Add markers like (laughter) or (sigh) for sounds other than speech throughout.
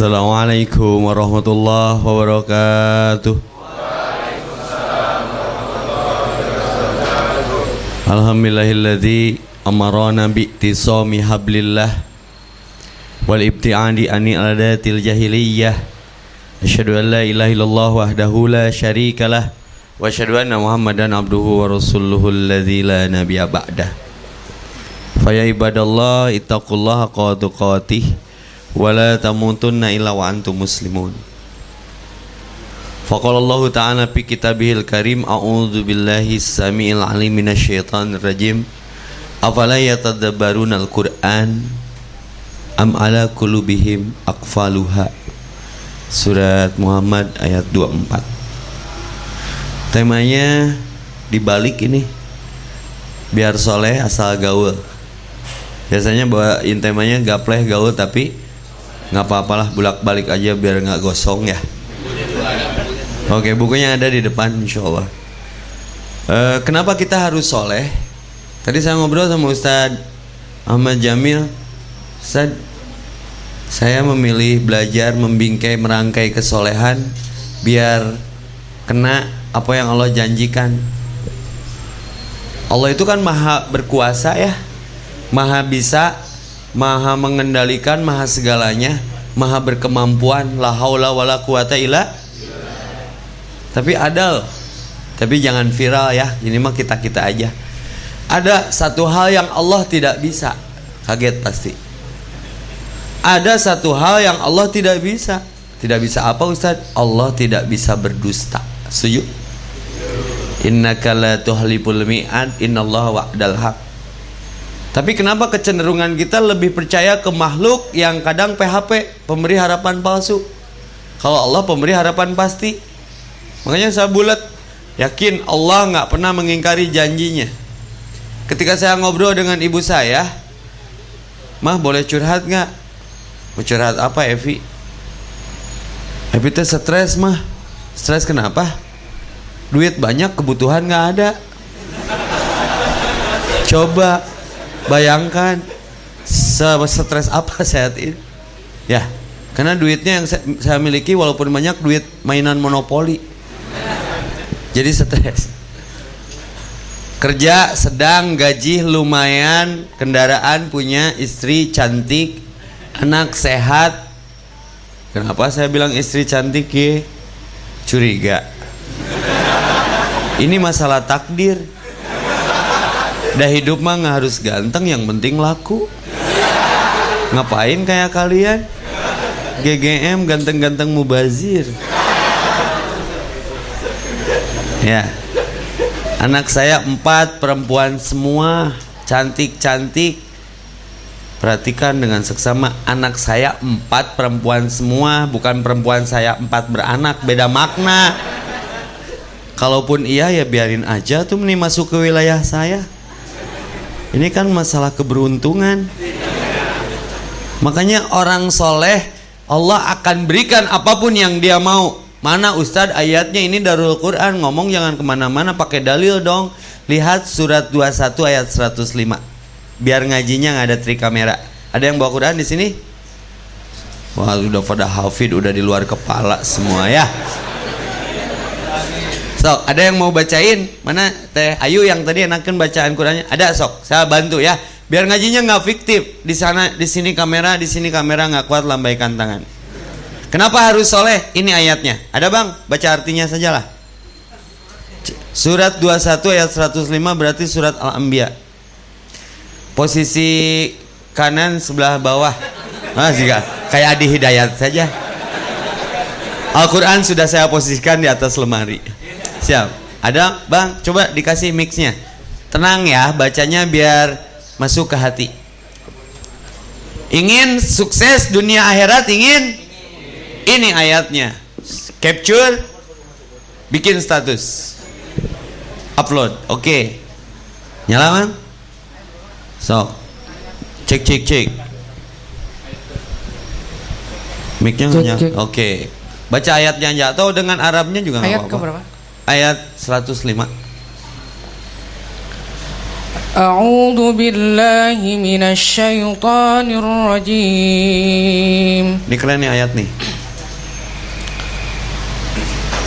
Assalamualaikum warahmatullahi wabarakatuh. Alhamdulillahilladzi amarana bi'tisami hablillah wal ibti'adi ani adatil jahiliyah. Asyhadu an la ilaha illallah wahdahu la syarikalah wa asyhadu anna Muhammadan abduhu wa rasuluhu alladzi la nabiyya ba'dah. Faya ibadallah ittaqullaha haqqa tuqatih wa la tamutunna illa wa antum muslimun. Faqala Allah Ta'ala fi kitabihil karim A'udzu billahi samiil alim minasyaitonir rajim. Afala yatadabbaruna al-Qur'an am ala qulubihim aqfaluha? Surat Muhammad ayat 24 Temanya dibalik ini. Biar soleh asal gaul. Biasanya bawain temanya gapleh gaul tapi nggak apa-apalah bulak balik aja biar nggak gosong ya Oke, bukunya ada di depan insya Allah. E, kenapa kita harus soleh? Tadi saya ngobrol sama Ustadz Ahmad Jamil. Ustadz, saya memilih belajar membingkai merangkai kesolehan biar kena apa yang Allah janjikan. Allah itu kan maha berkuasa ya, maha bisa, maha mengendalikan, maha segalanya, maha berkemampuan. La haula wala quwata illa tapi ada. Tapi jangan viral ya. Ini mah kita-kita aja. Ada satu hal yang Allah tidak bisa. Kaget pasti. Ada satu hal yang Allah tidak bisa. Tidak bisa apa Ustaz? Allah tidak bisa berdusta. Setuju? Innaka la tuhlibul mi'ad innallaha wa'dal haq. Tapi kenapa kecenderungan kita lebih percaya ke makhluk yang kadang PHP, pemberi harapan palsu? Kalau Allah pemberi harapan pasti. Makanya saya bulat yakin Allah nggak pernah mengingkari janjinya. Ketika saya ngobrol dengan ibu saya, mah boleh curhat nggak? Mau curhat apa Evi? Evi teh stres mah. Stres kenapa? Duit banyak, kebutuhan nggak ada. (laughs) Coba bayangkan stres apa (laughs) saat ini. Ya, karena duitnya yang saya miliki walaupun banyak duit mainan monopoli. Jadi stres. Kerja sedang gaji lumayan kendaraan punya istri cantik anak sehat. Kenapa saya bilang istri cantik ya curiga. Ini masalah takdir dah hidup mah nggak harus ganteng yang penting laku ngapain kayak kalian GGM ganteng-ganteng mubazir Ya. Anak saya empat perempuan semua cantik-cantik. Perhatikan dengan seksama anak saya empat perempuan semua bukan perempuan saya empat beranak beda makna. Kalaupun iya ya biarin aja tuh nih masuk ke wilayah saya. Ini kan masalah keberuntungan. Makanya orang soleh Allah akan berikan apa pun yang dia mau. Mana Ustadz ayatnya ini Darul Quran ngomong jangan ke mana-mana pakai dalil dong. Lihat surat 21 ayat 105. Biar ngajinya nggak ada trik kamera. Ada yang bawa Quran di sini? Wah udah pada hafid udah di luar kepala semua ya. Sok, ada yang mau bacain? Mana Teh Ayu yang tadi enakan bacaan Qurannya? Ada sok, saya bantu ya. Biar ngajinya nggak fiktif. Di sana, di sini kamera, di sini kamera nggak kuat lambaikan tangan. Kenapa harus soleh? Ini ayatnya. Ada bang? Baca artinya sajalah. Surat 21 ayat 105 berarti surat Al-Anbiya. Posisi kanan sebelah bawah. Ah, jika kayak Adi Hidayat saja. Al-Quran sudah saya posisikan di atas lemari. Siap. Ada bang? Coba dikasih mixnya. Tenang ya, bacanya biar masuk ke hati. Ingin sukses dunia akhirat ingin ini ayatnya. Capture, bikin status, upload. Oke, okay. nyala man? So, cek cek cek. Micnya nyala. Oke, okay. baca ayatnya aja atau dengan Arabnya juga nggak Ayat apa-apa. Ayat 105. أعوذ بالله من الشيطان الرجيم Ini keren nih ayat nih.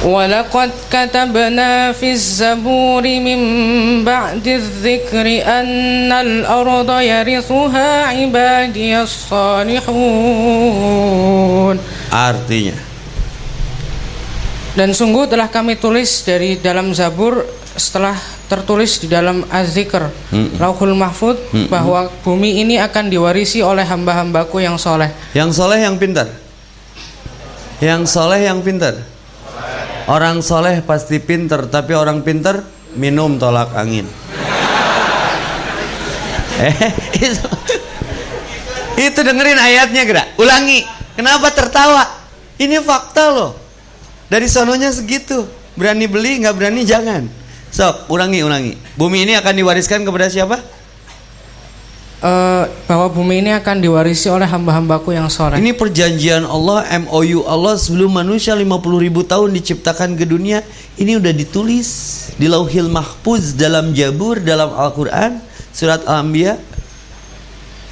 ولقد كتبنا في الزبور من بعد الذكر أن الأرض يرثها عبادي الصالحون Artinya, Dan sungguh telah kami tulis dari dalam Zabur setelah tertulis di dalam Az-Zikr Lauhul Mahfud bahwa bumi ini akan diwarisi oleh hamba-hambaku yang soleh yang soleh yang pintar. Yang soleh yang pintar. Orang soleh pasti pintar, tapi orang pintar minum tolak angin. (laughs) eh, itu, itu dengerin ayatnya gerak. Ulangi. Kenapa tertawa? Ini fakta loh. Dari sononya segitu. Berani beli, nggak berani jangan. Sok, ulangi, ulangi. Bumi ini akan diwariskan kepada siapa? Eh, bahwa bumi ini akan diwarisi oleh hamba-hambaku yang soleh Ini perjanjian Allah, MOU Allah sebelum manusia 50 ribu tahun diciptakan ke dunia. Ini udah ditulis di lauhil mahfuz dalam Jabur, dalam Al-Quran, surat Al-Anbiya.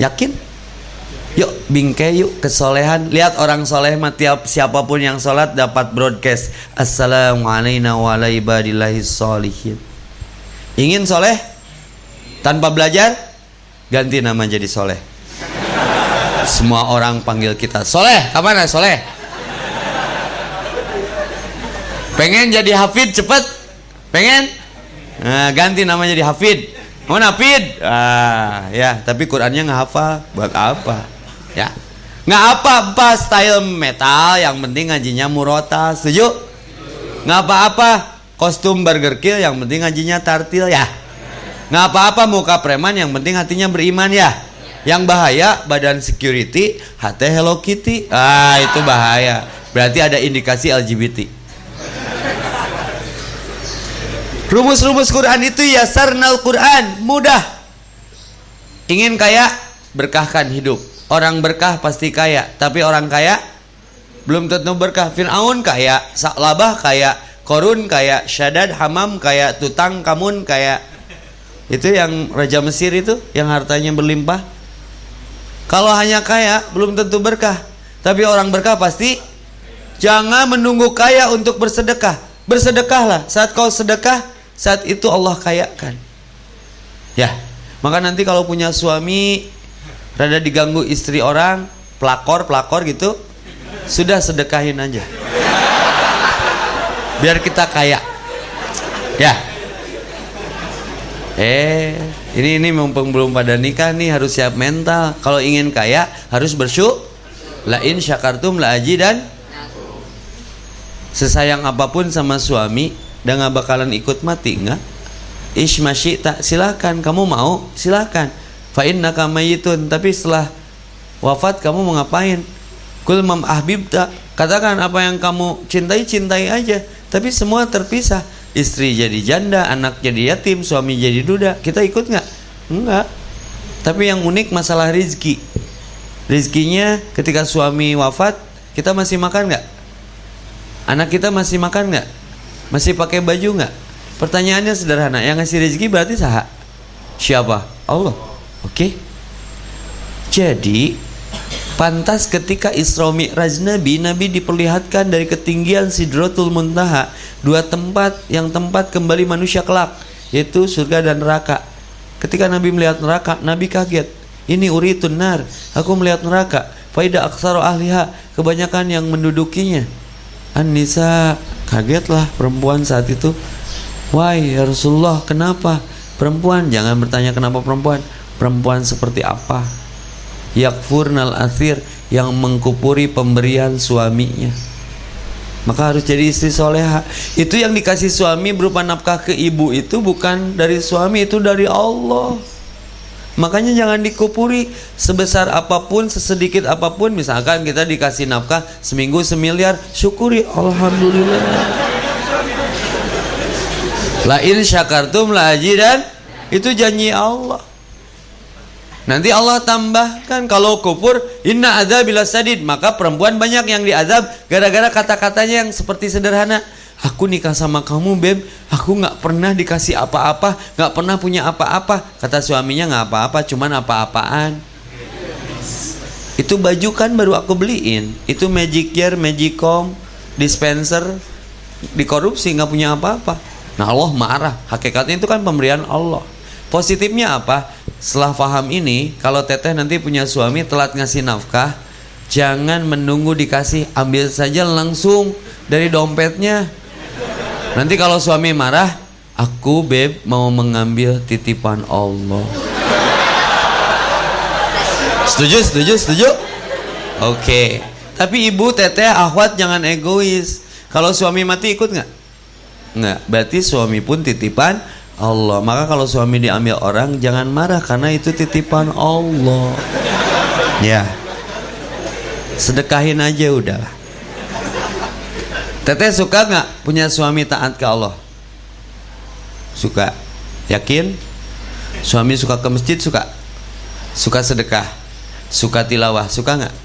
Yakin? Yuk bingkai yuk kesolehan Lihat orang soleh mah tiap siapa pun yang sholat dapat broadcast Assalamualaikum warahmatullahi wabarakatuh Ingin soleh? Tanpa belajar? Ganti nama jadi soleh Semua orang panggil kita Soleh, kapan ya soleh? Pengen jadi hafid cepet? Pengen? Nah, ganti nama jadi hafid Mau hafid? Ah, ya, tapi Qurannya nggak Buat apa? Ya. Nggak apa-apa style metal Yang penting ngajinya murota. Setuju? Nggak apa-apa Kostum Burger Kill Yang penting ngajinya tartil ya. Nggak apa-apa muka preman yang penting hatinya beriman ya. Yang bahaya badan security hati Hello Kitty. Ah itu bahaya. Berarti ada indikasi LGBT rumus-rumus Quran itu ya sarnal Quran. Mudah. Ingin kaya berkahkan hidup orang berkah pasti kaya tapi orang kaya belum tentu berkah Fir'aun kaya Saklabah kaya Korun kaya Syadad Hamam kaya Tutang Kamun kaya itu yang Raja Mesir itu yang hartanya berlimpah. Kalau hanya kaya belum tentu berkah. Tapi orang berkah pasti jangan menunggu kaya untuk bersedekah. Bersedekahlah. Saat kau sedekah, saat itu Allah kayakan. Ya. Maka nanti kalau punya suami rada diganggu istri orang, pelakor-pelakor gitu, sudah sedekahin aja. Biar kita kaya. Ya. Eh, ini ini mumpung belum pada nikah nih harus siap mental. Kalau ingin kaya harus bersyukur. Lain syakartum la aji dan sesayang apa pun sama suami dan nggak bakalan ikut mati nggak? Ish tak silakan kamu mau silakan. Fa innaka mayitun tapi setelah wafat kamu mau ngapain? Kul mam ahbib tak katakan apa yang kamu cintai cintai aja tapi semua terpisah istri jadi janda, anak jadi yatim, suami jadi duda, kita ikut nggak? Enggak. Tapi yang unik masalah rizki. Rizkinya ketika suami wafat, kita masih makan nggak? Anak kita masih makan nggak? Masih pakai baju nggak? Pertanyaannya sederhana. Yang ngasih rizki berarti sah? Siapa? Allah. Oke. Okay? Jadi Pantas ketika Isra Mi'raj Nabi, Nabi diperlihatkan dari ketinggian Sidratul Muntaha, dua tempat yang tempat kembali manusia kelak, yaitu surga dan neraka. Ketika Nabi melihat neraka, Nabi kaget. Ini uritun nar, aku melihat neraka. Faida aksaro ahliha, kebanyakan yang mendudukinya. An-Nisa, kagetlah perempuan saat itu. Wahai ya Rasulullah, kenapa? Perempuan, jangan bertanya kenapa perempuan. Perempuan seperti apa? yakfurnal asir yang mengkupuri pemberian suaminya. Maka harus jadi istri soleha. Itu yang dikasih suami berupa nafkah ke ibu itu bukan dari suami itu dari Allah. Makanya jangan dikupuri sebesar apa pun sesedikit apa pun. Misalkan kita dikasih nafkah seminggu semiliar syukuri. Alhamdulillah. Lain syakartum la itu janji Allah Nanti Allah tambahkan kalau kufur inna bila sadid maka perempuan banyak yang diazab gara-gara kata-katanya yang seperti sederhana. aku nikah sama kamu beb. Aku nggak pernah dikasih apa-apa nggak pernah punya apa-apa. Kata suaminya nggak apa-apa cuman apa-apaan. Itu baju kan baru aku beliin. Itu magic gear magicom dispenser dikorupsi nggak punya apa-apa. Nah Allah marah. Hakikatnya itu kan pemberian Allah. Positifnya apa setelah paham ini kalau teteh nanti punya suami telat ngasih nafkah jangan menunggu dikasih ambil saja langsung dari dompetnya. Nanti kalau suami marah aku beb mau mengambil titipan Allah. Setuju setuju setuju? Oke. Okay. tapi ibu teteh akhwat jangan egois. Kalau suami mati ikut nggak? Nggak. Berarti suami pun titipan Allah. Maka kalau suami diambil orang jangan marah karena itu titipan Allah. Ya. Sedekahin aja udah. Teteh suka nggak punya suami taat ke Allah? Suka. Yakin? Suami suka ke masjid suka? Suka sedekah? Suka tilawah suka nggak?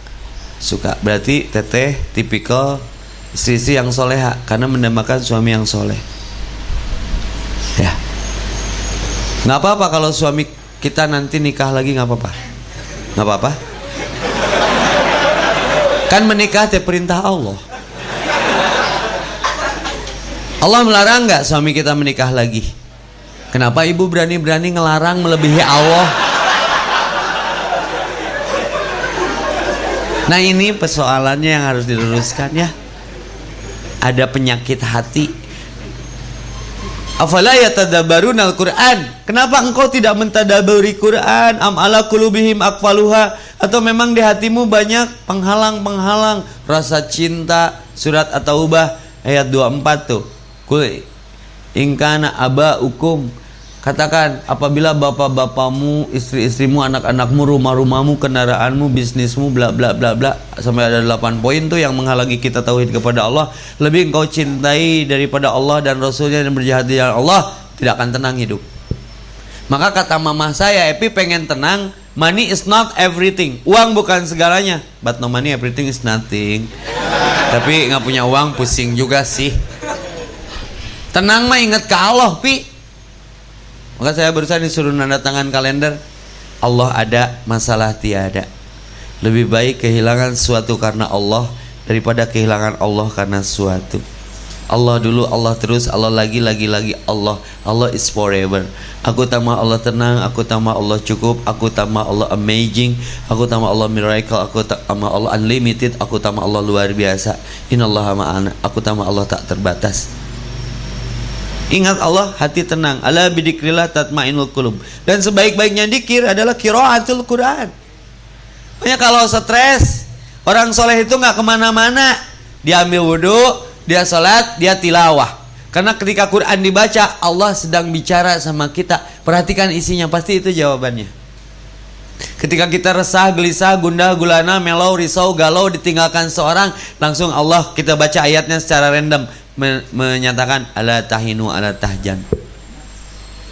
Suka. Berarti teteh tipikal istri-istri yang soleha karena mendambakan suami yang soleh. Ya nggak apa-apa kalau suami kita nanti nikah lagi nggak apa-apa nggak apa-apa Kan menikah itu perintah Allah. Allah melarang nggak suami kita menikah lagi? Kenapa ibu berani-berani ngelarang melebihi Allah? Nah ini persoalannya yang harus diluruskan ya. Ada penyakit hati. Afala yatadabbarun al-Quran. Kenapa engkau tidak mentadaburi Quran? Am ala kulubihim akfaluha atau memang di hatimu banyak penghalang-penghalang rasa cinta surat At-Taubah ayat 24 tuh kul ingkana aba hukum katakan apabila bapak-bapakmu istri-istrimu anak-anakmu rumah-rumahmu kendaraanmu bisnismu bla bla bla bla sampai ada 8 poin tuh yang menghalangi kita tauhid kepada Allah lebih engkau cintai daripada Allah dan Rasulnya dan berjihad di Allah tidak akan tenang hidup maka kata mama saya Epi pengen tenang Money is not everything. Uang bukan segalanya. But no money everything is nothing. Tapi nggak punya uang pusing juga sih. Tenang mah ingat ke Allah, pi. Maka saya barusan disuruh nanda tangan kalender. Allah ada, masalah tiada. Lebih baik kehilangan sesuatu karena Allah daripada kehilangan Allah karena sesuatu. Allah dulu, Allah terus, Allah lagi, lagi, lagi, Allah. Allah is forever. Aku tambah Allah tenang, aku tambah Allah cukup, aku tambah Allah amazing, aku tambah Allah miracle, aku tambah Allah unlimited, aku tambah Allah luar biasa. Innallaha ma'ana, aku tambah Allah tak terbatas. Ingat Allah, hati tenang. Ala bidikrillah tatmainul qulub. Dan sebaik-baiknya dikir adalah kiraatul Quran. Makanya kalau stres, orang soleh itu nggak ke mana-mana. Dia ambil wudhu, dia sholat, dia tilawah. Karena ketika Quran dibaca, Allah sedang bicara sama kita. Perhatikan isinya, pasti itu jawabannya. Ketika kita resah, gelisah, gundah, gulana, melau, risau, galau, ditinggalkan seorang, langsung Allah kita baca ayatnya secara random men menyatakan ala tahinu ala tahjan.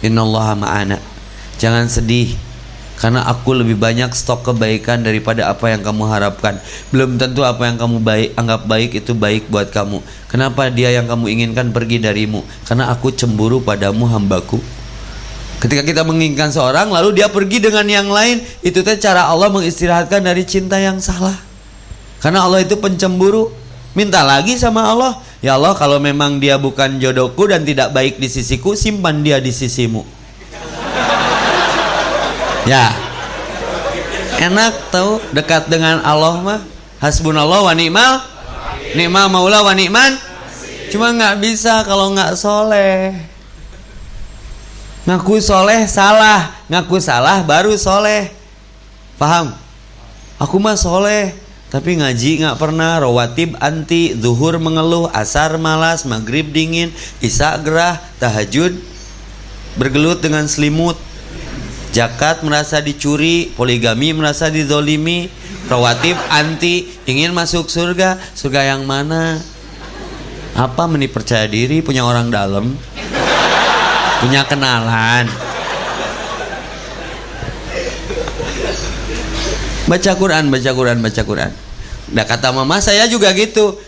Innallaha ma'ana. Jangan sedih, karena aku lebih banyak stok kebaikan daripada apa yang kamu harapkan. Belum tentu apa yang kamu baik anggap baik itu baik buat kamu. Kenapa dia yang kamu inginkan pergi darimu? Karena aku cemburu padamu hambaku. Ketika kita menginginkan seorang lalu dia pergi dengan yang lain, itu teh cara Allah mengistirahatkan dari cinta yang salah. Karena Allah itu pencemburu. Minta lagi sama Allah, ya Allah kalau memang dia bukan jodohku dan tidak baik di sisiku, simpan dia di sisimu. Ya. Enak tahu dekat dengan Allah mah. Hasbunallah wa ni'mal Ni'mal maula wa ni'man Cuma nggak bisa kalau nggak soleh Ngaku soleh salah Ngaku salah baru soleh Paham? Aku mah soleh Tapi ngaji nggak pernah Rawatib anti Zuhur mengeluh Asar malas Maghrib dingin Isya gerah Tahajud Bergelut dengan selimut Jakat merasa dicuri, poligami merasa didolimi, rawatib anti, ingin masuk surga, surga yang mana? Apa meni percaya diri, punya orang dalam, punya kenalan. Baca Quran, baca Quran, baca Quran. Nah kata mama saya juga gitu.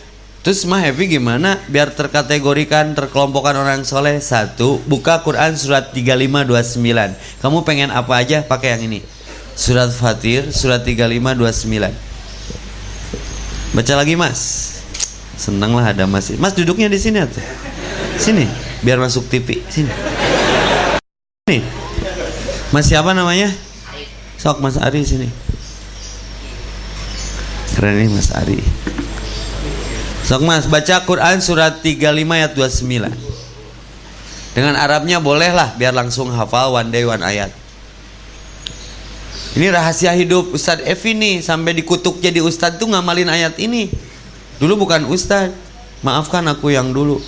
Terus mah Heavy gimana? Biar terkategorikan terkelompokkan orang soleh. Satu buka Quran surat 3529 kamu pengen apa aja pakai yang ini. Surat Fatir surat 3529 baca lagi mas. Senang lah ada mas. Mas duduknya di sini atau? Sini. Biar masuk TV sini. Nih mas siapa namanya? Sok mas Ari sini keren nih mas Ari. Sok mas baca Quran surat 35 ayat 29 Dengan Arabnya boleh lah biar langsung hafal one day one ayat. Ini rahasia hidup Ustadz Evi nih Sampai dikutuk jadi Ustadz tuh ngamalin ayat ini. Dulu bukan Ustadz. Maafkan aku yang dulu.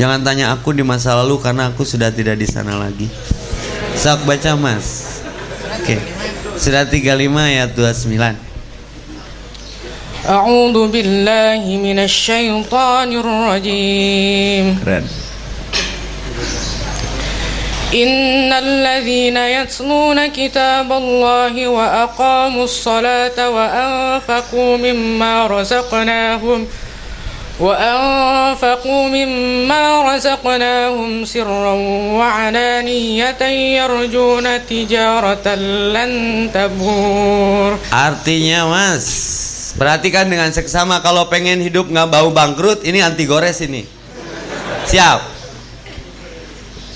Jangan tanya aku di masa lalu karena aku sudah tidak di sana lagi. Sok baca mas. Oke. Okay. Surat 35 ayat 29 أعوذ بالله من الشيطان الرجيم Keren. إن الذين يتلون كتاب الله وأقاموا الصلاة وأنفقوا مما رزقناهم وأنفقوا مما رزقناهم سرا وعلانية يرجون تجارة لن تبور Artinya mas Perhatikan dengan seksama kalau pengen hidup nggak bau bangkrut ini anti gores ini. Siap.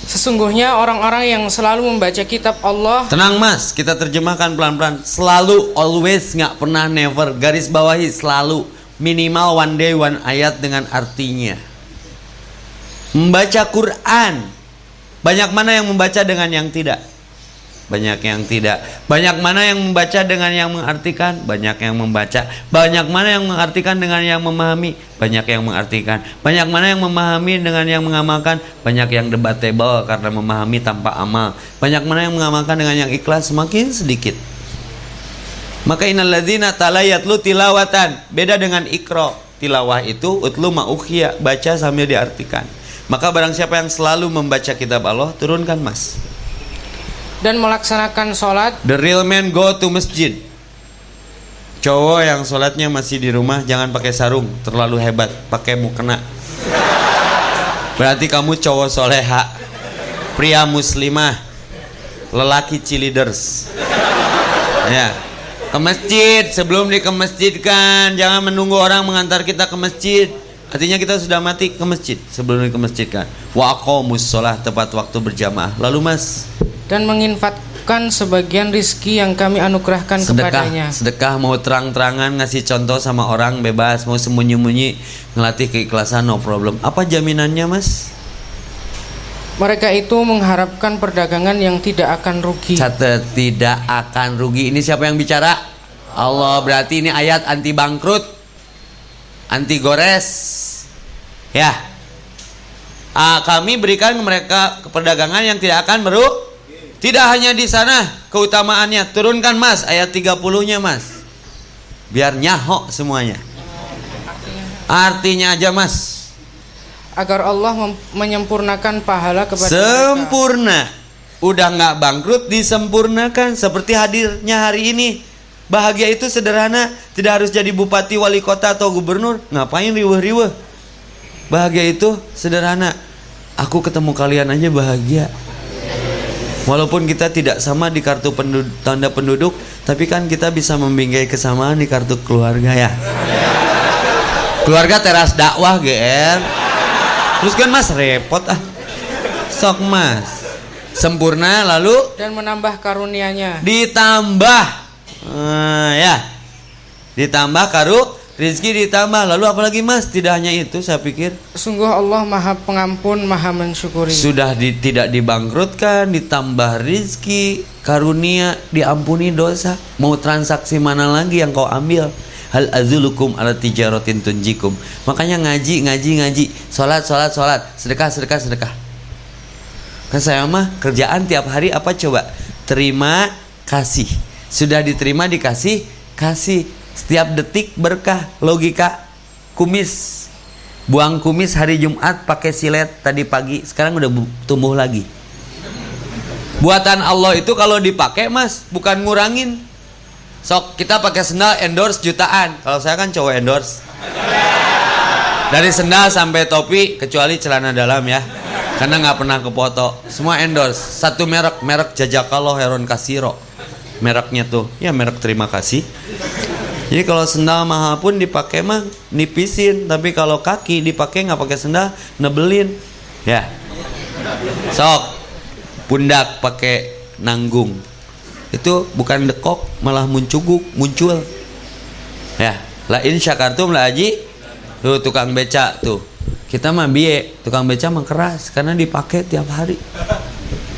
Sesungguhnya orang-orang yang selalu membaca kitab Allah Tenang mas, kita terjemahkan pelan-pelan. Selalu, always, nggak pernah, never. Garis bawahi selalu. Minimal one day one ayat dengan artinya. Membaca Quran. Banyak mana yang membaca dengan yang tidak? Banyak yang tidak. Banyak mana yang membaca dengan yang mengartikan, banyak yang membaca. Banyak mana yang mengartikan dengan yang memahami, banyak yang mengartikan. Banyak mana yang memahami dengan yang mengamalkan, banyak yang debatable karena memahami tanpa amal. Banyak mana yang mengamalkan dengan yang ikhlas semakin sedikit. Maka innalladzina talayatlu tilawatan, beda dengan ikro. Tilawah itu utlu ma'ukhya, baca sambil diartikan. Maka barang siapa yang selalu membaca kitab Allah, turunkan mas dan melaksanakan sholat. The real man go to masjid. Cowok yang sholatnya masih di rumah Jangan pakai sarung Terlalu hebat Pakai mukena. Berarti kamu cowok soleha Pria muslimah Lelaki cheerleaders. Ya. Ke masjid Sebelum di kan Jangan menunggu orang mengantar kita ke masjid Artinya kita sudah mati ke masjid Sebelum ke masjid kan Wa sholat Tepat waktu berjamaah Lalu mas dan menginfakkan sebagian rizki yang kami anugerahkan sedekah, kepadanya. Sedekah mau terang-terangan ngasih contoh sama orang bebas, mau sembunyi-sembunyi ngelatih keikhlasan no problem. Apa jaminannya, Mas? Mereka itu mengharapkan perdagangan yang tidak akan rugi. Catat tidak akan rugi. Ini siapa yang bicara? Allah. Berarti ini ayat anti bangkrut, anti gores. Ya. Ah, kami berikan mereka perdagangan yang tidak akan merugi tidak hanya di sana keutamaannya. Turunkan Mas ayat 30-nya Mas. Biar nyahok semuanya. Artinya aja Mas. Agar Allah menyempurnakan pahala kepada Sempurna. Mereka. Udah nggak bangkrut disempurnakan seperti hadirnya hari ini. Bahagia itu sederhana, tidak harus jadi bupati, wali kota atau gubernur. Ngapain riweh-riweh? Bahagia itu sederhana. Aku ketemu kalian aja bahagia. Walaupun kita tidak sama di kartu penduduk, tanda penduduk, tapi kan kita bisa membingkai kesamaan di kartu keluarga ya. Keluarga teras dakwah GR. Terus kan Mas repot ah. Sok Mas. Sempurna lalu dan menambah karunianya. Ditambah. Uh, ya. Ditambah karu Rizki ditambah. Lalu apalagi mas? Tidak hanya itu saya pikir. Sungguh Allah maha pengampun maha mensyukuri. Sudah di, tidak dibangkrutkan ditambah rizki karunia diampuni dosa. Mau transaksi mana lagi yang kau ambil? Hal azulukum ala tijaratin tunjikum. Makanya ngaji ngaji ngaji. Sholat sholat sholat. Sedekah sedekah sedekah. Kan saya mah kerjaan tiap hari apa coba? Terima kasih. Sudah diterima dikasih kasih setiap detik berkah logika kumis buang kumis hari Jumat pakai silet tadi pagi sekarang udah tumbuh lagi buatan Allah itu kalau dipakai mas bukan ngurangin sok kita pakai sendal endorse jutaan kalau saya kan cowok endorse Dari sendal sampai topi kecuali celana dalam ya. Karena nggak pernah kepoto. Semua endorse. Satu merek, merek Jajakalo Heron Kasiro. Mereknya tuh, ya merek terima kasih. Jadi kalau sendal mahal pun dipakai mah nipisin, tapi kalau kaki dipakai nggak pakai sendal nebelin. Ya. Sok pundak pakai nanggung. Itu bukan dekok, malah muncuguk, muncul. Ya, lain syakartum lah aji. Tuh tukang beca tuh. Kita mah biye, tukang beca mah keras karena dipakai tiap hari.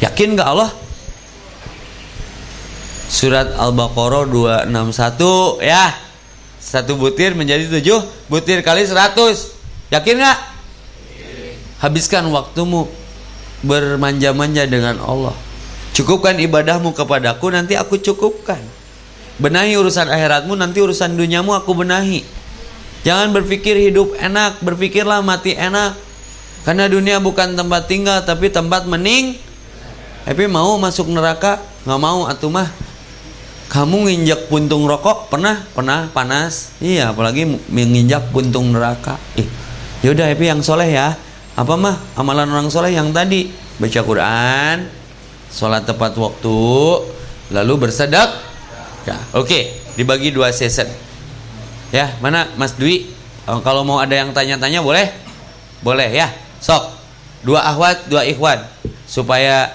Yakin nggak Allah? Surat Al-Baqarah 261 ya. Satu butir menjadi tujuh butir kali seratus. Yakin nggak? Habiskan waktumu bermanja-manja dengan Allah. Cukupkan ibadahmu kepadaku nanti aku cukupkan. Benahi urusan akhiratmu nanti urusan duniamu aku benahi. Jangan berpikir hidup enak, berpikirlah mati enak. Karena dunia bukan tempat tinggal tapi tempat mening. Tapi mau masuk neraka? Nggak mau atuh mah. Kamu nginjak puntung rokok pernah? Pernah panas. Iya, apalagi menginjak puntung neraka. Ih, yaudah Happy yang soleh ya. Apa mah amalan orang soleh yang tadi baca Quran, sholat tepat waktu, lalu bersedek. Ya, oke, dibagi dua season. Ya, mana Mas Dwi? Kalau mau ada yang tanya-tanya boleh? Boleh ya. Sok. Dua ahwat, dua ikhwan supaya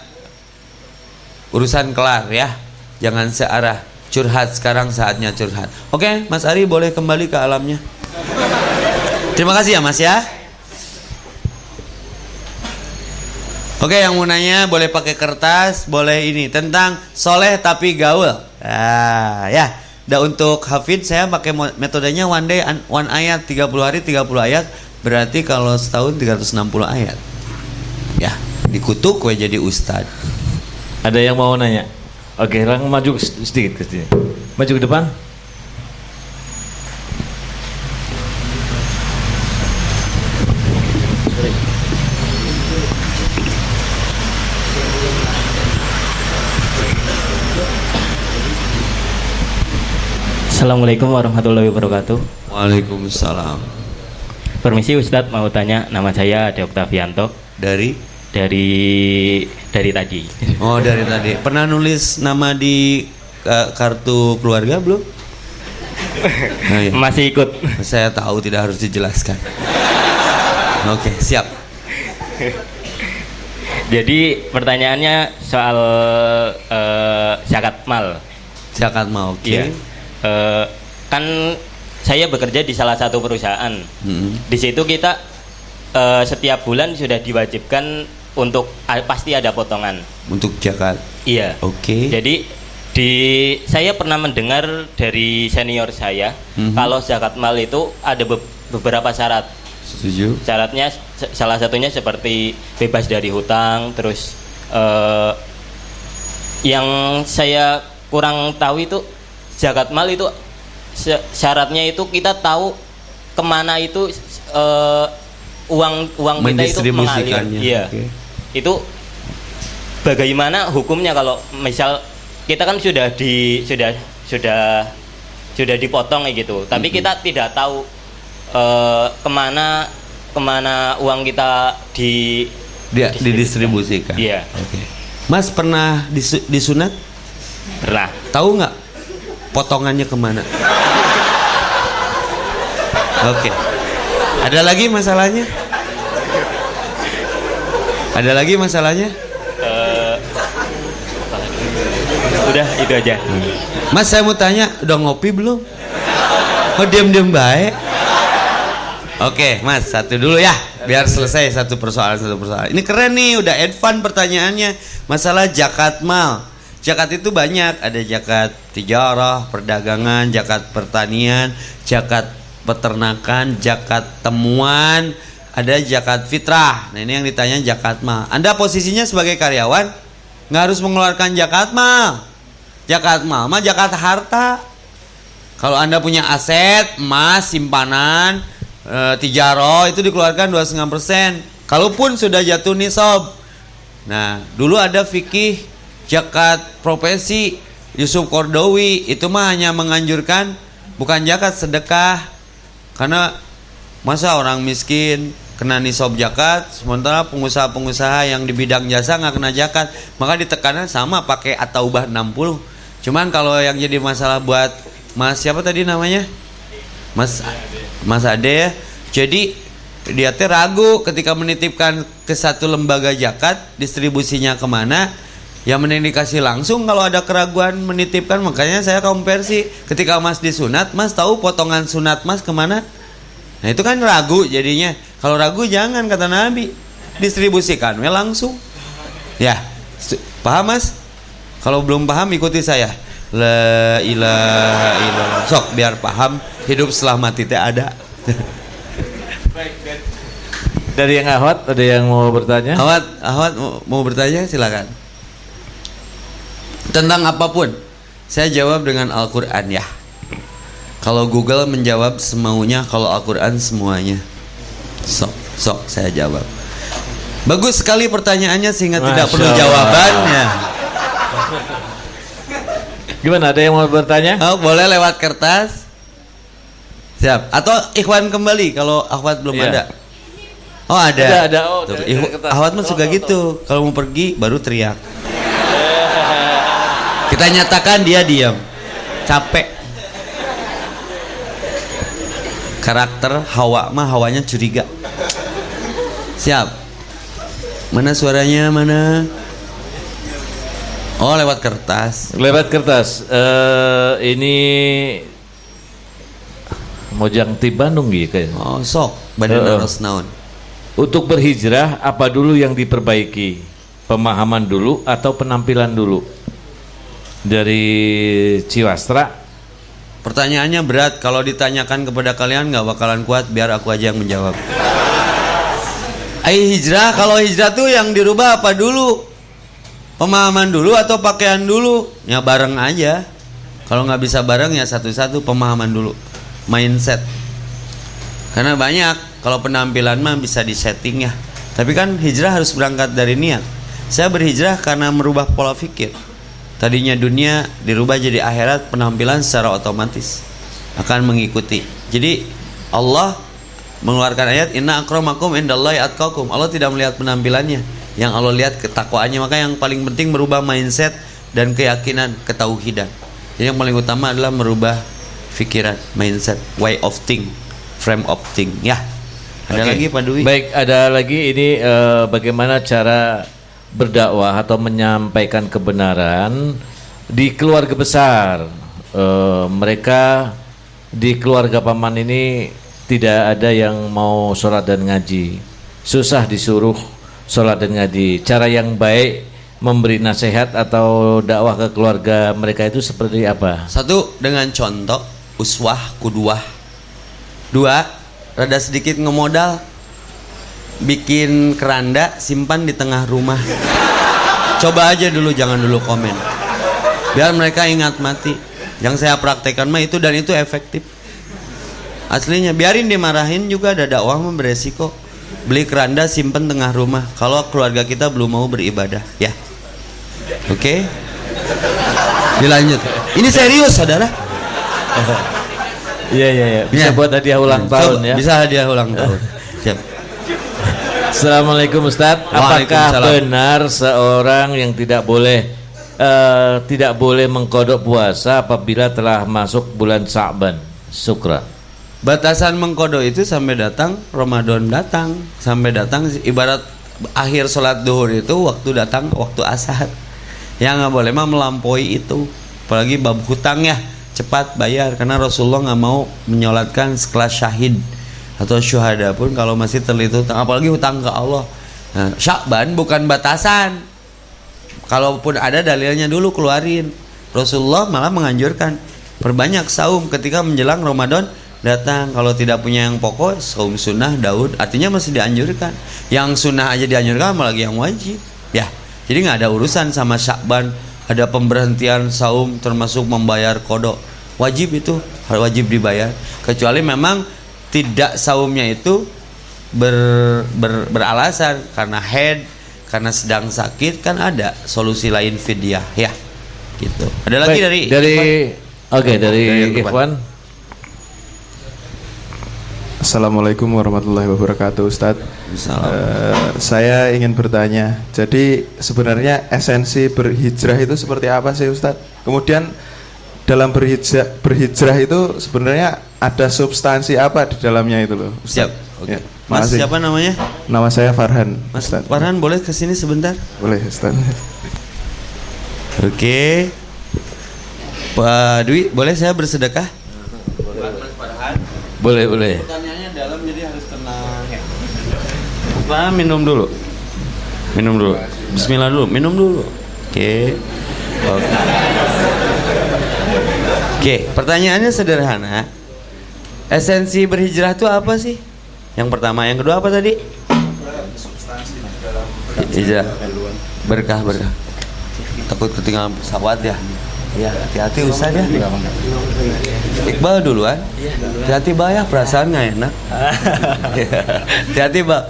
urusan kelar ya. Jangan searah curhat sekarang saatnya curhat. Oke, Mas Ari boleh kembali ke alamnya. Terima kasih ya Mas ya. Oke, yang mau nanya boleh pakai kertas, boleh ini tentang soleh tapi gaul. Ah, ya. Dan untuk hafid saya pakai metodenya one day one ayat 30 hari 30 ayat berarti kalau setahun 360 ayat. Ya, dikutuk gue jadi ustad. Ada yang mau nanya? Oke, lang maju sedikit ke sini. Maju ke depan. Assalamualaikum warahmatullahi wabarakatuh. Waalaikumsalam. Permisi Ustadz mau tanya nama saya Ade Oktavianto Dari dari dari tadi. Oh, dari tadi. Pernah nulis nama di uh, kartu keluarga belum? (laughs) Oh, iya. Masih ikut. Saya tahu tidak harus dijelaskan. Oke, okay, siap. Jadi pertanyaannya soal uh, zakat mal. Zakat mal, oke. Okay. Iya uh, kan saya bekerja di salah satu perusahaan. Hmm. Di situ kita uh, setiap bulan sudah diwajibkan untuk uh, pasti ada potongan. Untuk zakat. Iya. Oke. Okay. Jadi di saya pernah mendengar dari senior saya hmm. kalau zakat mal itu ada be beberapa syarat. Setuju. Syaratnya salah satunya seperti bebas dari hutang, terus uh, yang saya kurang tahu itu zakat mal itu syaratnya itu kita tahu ke mana itu uh, uang uang kita itu mengalir. Iya. Okay. Itu bagaimana hukumnya kalau misal kita kan sudah di sudah sudah sudah dipotong kayak gitu, tapi mm -hmm. kita tidak tahu uh, ke mana ke mana uang kita di dia didistribusikan. Iya. Oke. Okay. Mas pernah disunat? Pernah. Tahu nggak potongannya ke mana? (laughs) Oke. Okay. Ada lagi masalahnya? Ada lagi masalahnya? Uh, udah itu aja. Mas saya mau tanya, udah ngopi belum? Oh diam-diam baik. Oke, Mas, satu dulu ya, biar selesai satu persoalan satu persoalan. Ini keren nih, udah advance pertanyaannya. Masalah jakat mal. Jakat itu banyak, ada jakat tijarah, perdagangan, jakat pertanian, jakat peternakan, jakat temuan, ada jakat fitrah. Nah ini yang ditanya jakat mal. Anda posisinya sebagai karyawan nggak harus mengeluarkan jakat mal. Jakat mal mah jakat harta. Kalau Anda punya aset, emas, simpanan, e, tijaro itu dikeluarkan 2,5%. Kalaupun sudah jatuh nisab. Nah, dulu ada fikih Jakat profesi Yusuf Kordowi itu mah hanya menganjurkan bukan jakat sedekah karena masa orang miskin kena nisab zakat sementara pengusaha-pengusaha yang di bidang jasa nggak kena zakat. Maka ditekankan sama pakai atau ubah 60 cuman kalau yang jadi masalah buat mas siapa tadi namanya? Mas mas Ade ya. Jadi dia teh ragu ketika menitipkan ke satu lembaga zakat distribusinya ke mana yang mending dikasih langsung kalau ada keraguan menitipkan. Makanya saya konversi ketika mas disunat mas tahu potongan sunat mas ke mana nah itu kan ragu jadinya. Kalau ragu jangan kata nabi. Distribusikan we langsung. Ya paham mas? Kalau belum paham ikuti saya. La ilaha illallah. Sok biar paham hidup setelah mati teh ada. Dari yang ahwat ada yang mau bertanya? Ahwat, Ahwat mau, mau bertanya silakan. Tentang apa pun, saya jawab dengan Al-Quran ya. Kalau Google menjawab semaunya, kalau Al-Quran semuanya. Sok, sok saya jawab. Bagus sekali pertanyaannya sehingga tidak Masya perlu Allah. jawabannya. Gimana ada yang mau bertanya? Oh, boleh lewat kertas. Siap. Atau Ikhwan kembali kalau Ahwat belum Iya. ada. Oh ada. Ada, ada. Oh, Tuh, dari- dari. Ahwat mah suka gitu. Kalau mau pergi baru teriak. (laughs) Kita nyatakan dia diam. Capek. Karakter Hawa mah hawanya curiga. Siap. Mana suaranya mana? Oh lewat kertas. Lewat kertas. Eh ini Mojang ti Bandung gitu kayaknya. Oh sok. Badan Heeh. harus naon. Untuk berhijrah apa dulu yang diperbaiki? Pemahaman dulu atau penampilan dulu? Dari Ciwastra. Pertanyaannya berat. Kalau ditanyakan kepada kalian nggak bakalan kuat. Biar aku aja yang menjawab. Ai hijrah. Kalau hijrah tuh yang dirubah apa dulu? Pemahaman dulu atau pakaian dulu? Ya bareng aja. Kalau nggak bisa bareng ya satu-satu pemahaman dulu. Mindset. Karena banyak. Kalau penampilan mah bisa disetting ya. Tapi kan hijrah harus berangkat dari niat. Saya berhijrah karena merubah pola pikir. Tadinya dunia dirubah jadi akhirat, penampilan secara otomatis akan mengikuti. Jadi Allah mengeluarkan ayat Inna akramakum indallahi atqakum. Allah tidak melihat penampilannya, yang Allah lihat ketakwaannya. Maka yang paling penting merubah mindset dan keyakinan, ketauhidan. Jadi yang paling utama adalah merubah pikiran, mindset, way of think, frame of think. Ya. Ada Oke. lagi Pak Dwi? Baik, ada lagi ini eh, bagaimana cara berdakwah atau menyampaikan kebenaran di keluarga besar. Eh, mereka di keluarga paman ini tidak ada yang mau sholat dan ngaji. Susah disuruh sholat dan ngaji. Cara yang baik memberi nasihat atau dakwah ke keluarga mereka itu seperti apa? Satu dengan contoh uswah kuduah. Dua, rada sedikit ngemodal bikin keranda simpan di tengah rumah. Coba aja dulu jangan dulu komen. Biar mereka ingat mati. Yang saya praktekkan mah itu dan itu efektif. Aslinya biarin dimarahin juga ada dakwah mah beresiko. Beli keranda simpen tengah rumah kalau keluarga kita belum mau beribadah, ya. Oke. Dilanjut. Ini serius, Saudara. Iya iya iya. Bisa Ya. buat hadiah ulang Coba, tahun ya. Bisa hadiah ulang tahun. Assalamualaikum Ustadz. Apakah benar seorang yang tidak boleh eh, tidak boleh mengkodok puasa apabila telah masuk bulan Sa'ban? Sukra. Batasan mengkodo itu sampai datang Ramadan datang, sampai datang ibarat akhir sholat duhur itu waktu datang waktu asar. Yang nggak boleh mah melampaui itu. Apalagi bab hutang ya cepat bayar karena Rasulullah nggak mau menyolatkan sekelas syahid atau syuhada pun kalau masih terlilit hutang apalagi hutang ke Allah. Nah, Syakban bukan batasan. Kalaupun ada dalilnya dulu keluarin. Rasulullah malah menganjurkan perbanyak saum ketika menjelang Ramadan datang. Kalau tidak punya yang pokok, saum sunnah Daud artinya masih dianjurkan. Yang sunnah aja dianjurkan apalagi yang wajib. Ya. Jadi nggak ada urusan sama Syakban, ada pemberhentian saum termasuk membayar kodok. Wajib itu wajib dibayar. Kecuali memang tidak saumnya itu ber, ber- beralasan karena head karena sedang sakit kan ada solusi lain fidyah ya gitu ada lagi Baik, dari dari oke dari Dari. Ikhwan. Assalamualaikum warahmatullahi wabarakatuh Ustadz Eh, Saya ingin bertanya Jadi sebenarnya esensi berhijrah itu seperti apa sih Ustadz? Kemudian dalam berhijrah, berhijrah itu sebenarnya ada substansi apa di dalamnya itu loh Ustadz? Siap. Oke. Ya, Mas makasih. siapa namanya? Nama saya Farhan Mas Ustadz. Farhan boleh ke sini sebentar? Boleh Ustadz Oke. Pak Dwi, boleh saya bersedekah? Boleh, boleh. Pertanyaannya dalam jadi harus tenang ya. Minum dulu. Minum dulu. Bismillah dulu, minum dulu. Oke. Oke. Oke, pertanyaannya sederhana. Esensi berhijrah itu apa sih? Yang pertama, yang kedua apa tadi? Hijrah. Berkah, berkah. Takut ketinggalan pesawat ya. Ya, hati-hati Ustaz ya. Iqbal duluan. Hati-hati Mbak ya, perasaan nggak enak. Hati-hati Mbak.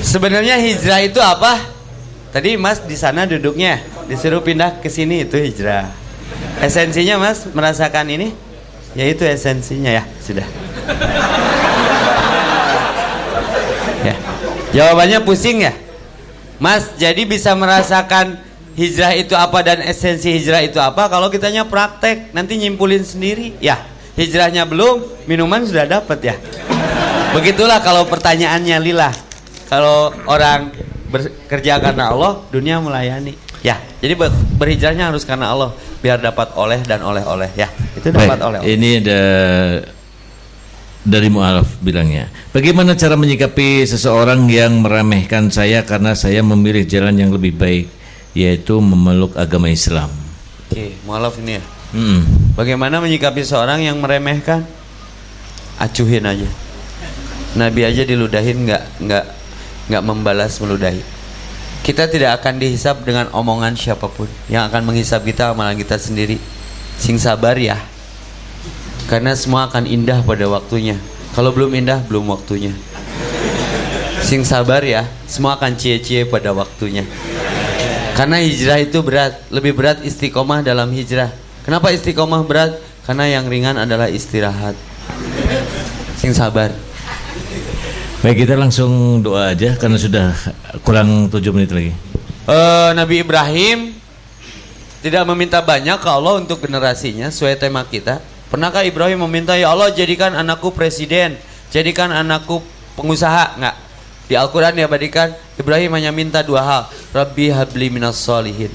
Sebenarnya hijrah itu apa? Tadi Mas di sana duduknya, disuruh pindah ke sini itu hijrah. Esensinya Mas merasakan ini? Ya itu esensinya ya, sudah. ya. Jawabannya pusing ya? Mas, jadi bisa merasakan hijrah itu apa dan esensi hijrah itu apa kalau kitanya praktek nanti nyimpulin sendiri ya hijrahnya belum minuman sudah dapat ya begitulah kalau pertanyaannya lillah kalau orang bekerja karena Allah dunia melayani ya jadi ber- berhijrahnya harus karena Allah biar dapat oleh dan oleh-oleh ya itu dapat Baik, oleh ini ada dari mualaf bilangnya. Bagaimana cara menyikapi seseorang yang meremehkan saya karena saya memilih jalan yang lebih baik, yaitu memeluk agama Islam. oke mualaf ini ya Hmm. Bagaimana menyikapi seorang yang meremehkan? Acuhin aja. Nabi aja diludahin nggak nggak nggak membalas meludahi. Kita tidak akan dihisap dengan omongan siapa pun. Yang akan menghisap kita amalan kita sendiri. Sing sabar ya. Karena semua akan indah pada waktunya. Kalau belum indah belum waktunya. Sing sabar ya. Semua akan cie-cie pada waktunya. Karena hijrah itu berat, lebih berat istiqomah dalam hijrah. Kenapa istiqomah berat? Karena yang ringan adalah istirahat. Sing sabar. Baik kita langsung doa aja karena sudah kurang 7 menit lagi. Eh, Nabi Ibrahim tidak meminta banyak ke Allah untuk generasinya sesuai tema kita. Pernahkah Ibrahim meminta ya Allah jadikan anakku presiden, jadikan anakku pengusaha? Enggak. Di Al-Qur'an diabadikan Ibrahim hanya minta dua hal. Rabbi habli minas solihin.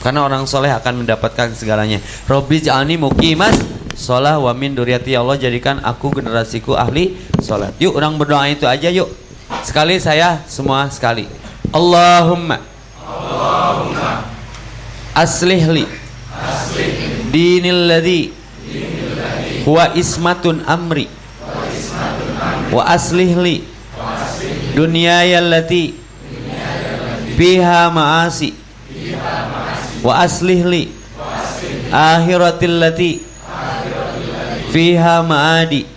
Karena orang soleh akan mendapatkan segalanya. Robbi ja'alni muqimas sholah wa min duriyati ya Allah jadikan aku generasiku ahli sholat. Yuk orang berdoa itu aja yuk. Sekali saya semua sekali. Allahumma. Aslih li. Dinil ladhi. Huwa ismatun amri. Wa aslih li. Dunyaya allati ma'asi. Wa aslih li. Akhiratil lati fiha ma'adi.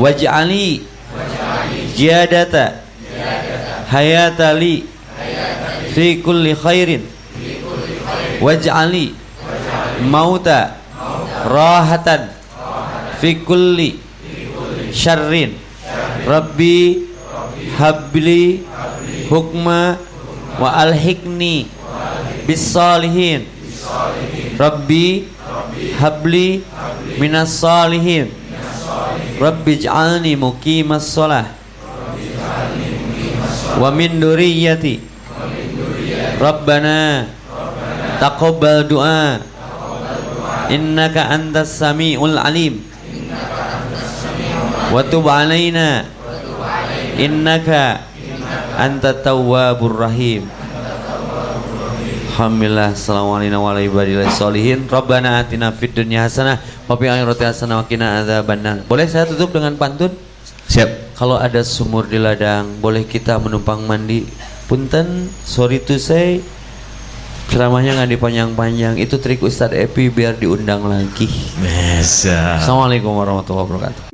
Waj'ali. Jiyadata hayata li. Fi kulli khairin. Waj'ali. Mauta. Rahatan. Fi kulli syarrin. Rabbi habli hukma wa alhikni bis salihin. Rabbi habli minas salihin. Rabbi ij'alni muqimas shalah wa min duriyati. Rabbana taqabbal du'a. Innaka antas samiul alim. Wa tub alaina innaka anta tawwabur rahim Alhamdulillah Assalamualaikum warahmatullahi wabarakatuh Rabbana atina fid dunya hasanah Wa fil akhirati hasanah wa qina adzabannar Boleh saya tutup dengan pantun? Siap. Kalau ada sumur di ladang Boleh kita menumpang mandi Punten, sorry to say Ceramahnya nggak dipanjang-panjang Itu trik Ustadz Epi biar diundang lagi Bisa. Assalamualaikum warahmatullahi wabarakatuh